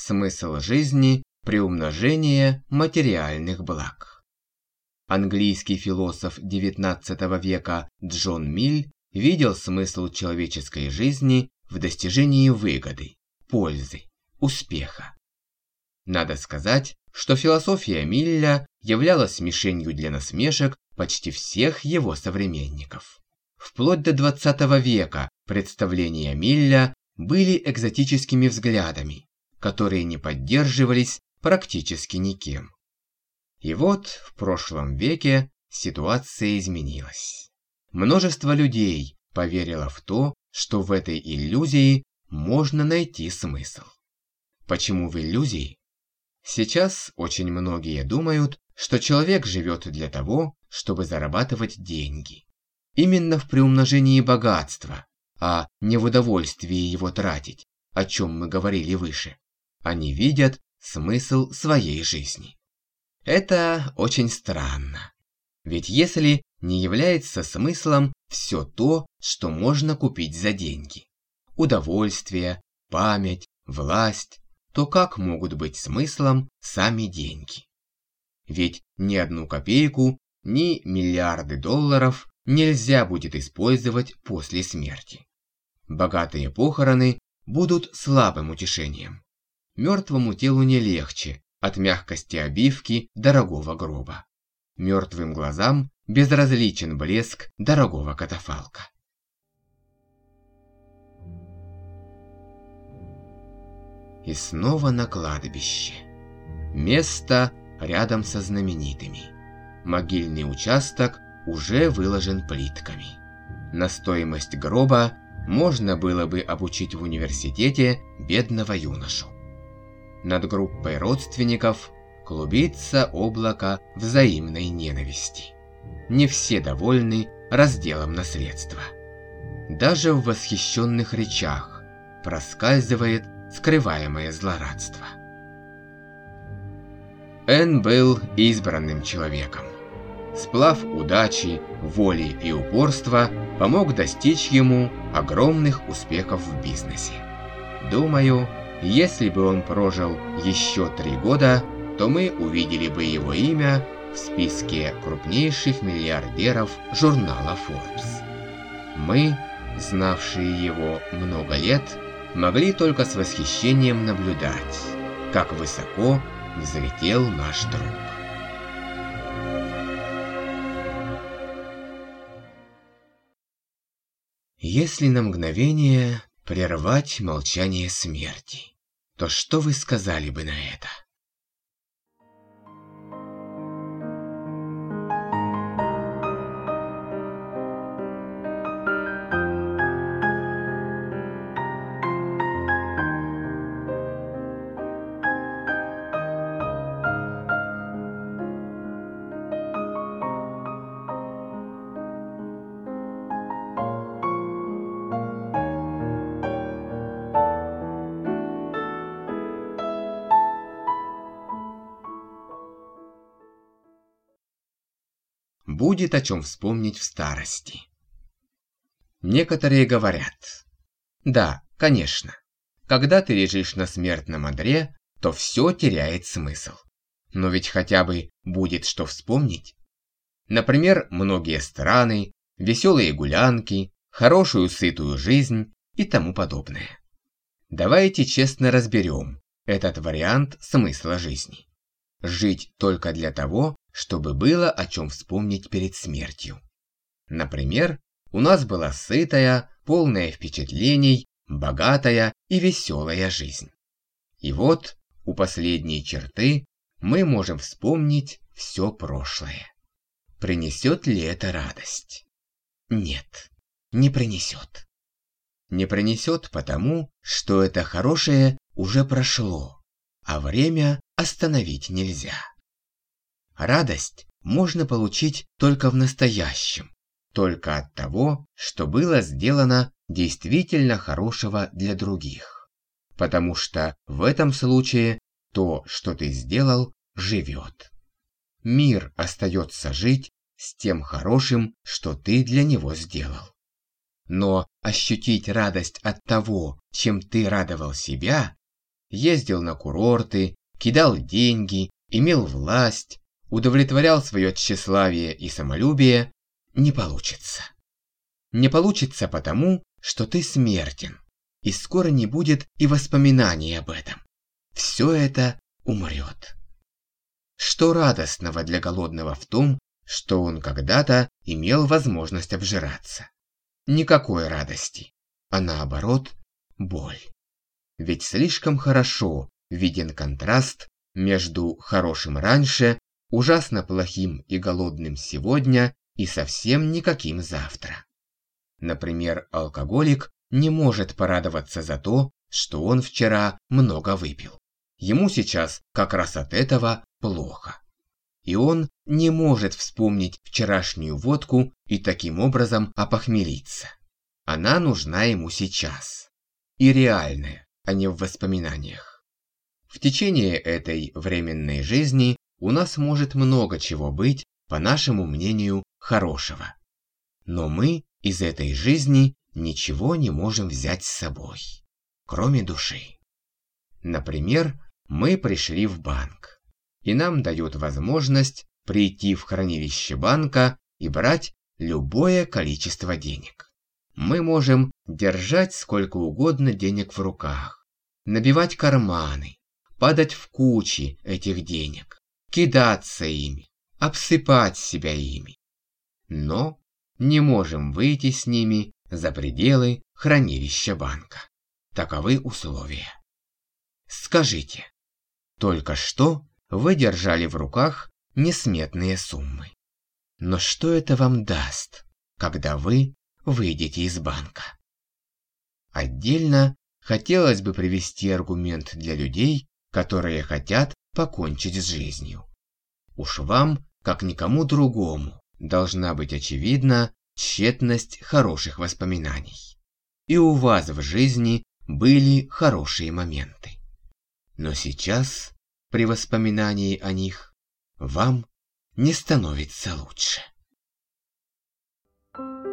Смысл жизни – приумножение материальных благ. Английский философ XIX века Джон Миль видел смысл человеческой жизни в достижении выгоды, пользы, успеха. Надо сказать, что философия Милля являлась мишенью для насмешек почти всех его современников. Вплоть до 20 века представления Милля были экзотическими взглядами, которые не поддерживались практически никем. И вот в прошлом веке ситуация изменилась. Множество людей поверило в то, что в этой иллюзии можно найти смысл. Почему в иллюзии? Сейчас очень многие думают, что человек живет для того, чтобы зарабатывать деньги. Именно в приумножении богатства, а не в удовольствии его тратить, о чем мы говорили выше. Они видят смысл своей жизни. Это очень странно. Ведь если не является смыслом все то, что можно купить за деньги, удовольствие, память, власть, то как могут быть смыслом сами деньги? Ведь ни одну копейку, ни миллиарды долларов нельзя будет использовать после смерти. Богатые похороны будут слабым утешением. Мертвому телу не легче от мягкости обивки дорогого гроба. Мертвым глазам безразличен блеск дорогого катафалка. И снова на кладбище. Место рядом со знаменитыми. Могильный участок уже выложен плитками. На стоимость гроба можно было бы обучить в университете бедного юношу. Над группой родственников клубится облако взаимной ненависти. Не все довольны разделом наследства. Даже в восхищенных речах проскальзывает скрываемое злорадство. Эн был избранным человеком. Сплав удачи, воли и упорства помог достичь ему огромных успехов в бизнесе. Думаю, если бы он прожил еще три года, то мы увидели бы его имя в списке крупнейших миллиардеров журнала Forbes. Мы, знавшие его много лет, могли только с восхищением наблюдать, как высоко взлетел наш друг. Если на мгновение прервать молчание смерти, то что вы сказали бы на это? Будет о чем вспомнить в старости. Некоторые говорят, да, конечно, когда ты лежишь на смертном одре, то все теряет смысл. Но ведь хотя бы будет что вспомнить. Например, многие страны, веселые гулянки, хорошую сытую жизнь и тому подобное. Давайте честно разберем этот вариант смысла жизни. Жить только для того, чтобы было о чем вспомнить перед смертью. Например, у нас была сытая, полная впечатлений, богатая и веселая жизнь. И вот у последней черты мы можем вспомнить все прошлое. Принесет ли это радость? Нет, не принесет. Не принесет потому, что это хорошее уже прошло, а время остановить нельзя. Радость можно получить только в настоящем, только от того, что было сделано действительно хорошего для других. Потому что в этом случае то, что ты сделал, живет. Мир остается жить с тем хорошим, что ты для него сделал. Но ощутить радость от того, чем ты радовал себя, ездил на курорты, кидал деньги, имел власть, удовлетворял свое тщеславие и самолюбие, не получится. Не получится потому, что ты смертен, и скоро не будет и воспоминаний об этом. Все это умрет. Что радостного для голодного в том, что он когда-то имел возможность обжираться? Никакой радости, а наоборот, боль. Ведь слишком хорошо виден контраст между хорошим раньше, ужасно плохим и голодным сегодня и совсем никаким завтра. Например, алкоголик не может порадоваться за то, что он вчера много выпил. Ему сейчас как раз от этого плохо. И он не может вспомнить вчерашнюю водку и таким образом опохмелиться. Она нужна ему сейчас. И реальная, а не в воспоминаниях. В течение этой временной жизни у нас может много чего быть, по нашему мнению, хорошего. Но мы из этой жизни ничего не можем взять с собой, кроме души. Например, мы пришли в банк, и нам дают возможность прийти в хранилище банка и брать любое количество денег. Мы можем держать сколько угодно денег в руках, набивать карманы, падать в кучи этих денег, кидаться ими, обсыпать себя ими. Но не можем выйти с ними за пределы хранилища банка. Таковы условия. Скажите, только что вы держали в руках несметные суммы. Но что это вам даст, когда вы выйдете из банка? Отдельно хотелось бы привести аргумент для людей, которые хотят покончить с жизнью. Уж вам, как никому другому, должна быть очевидна тщетность хороших воспоминаний. И у вас в жизни были хорошие моменты. Но сейчас, при воспоминании о них, вам не становится лучше. Thank you.